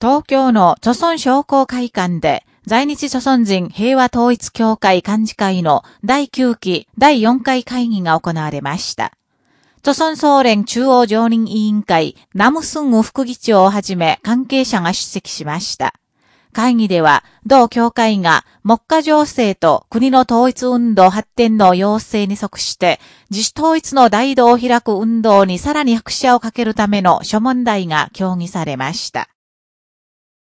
東京の著村商工会館で、在日著村人平和統一協会幹事会の第9期第4回会議が行われました。著村総連中央常任委員会ナムスング副議長をはじめ関係者が出席しました。会議では、同協会が、目下情勢と国の統一運動発展の要請に即して、自主統一の大道を開く運動にさらに拍車をかけるための諸問題が協議されました。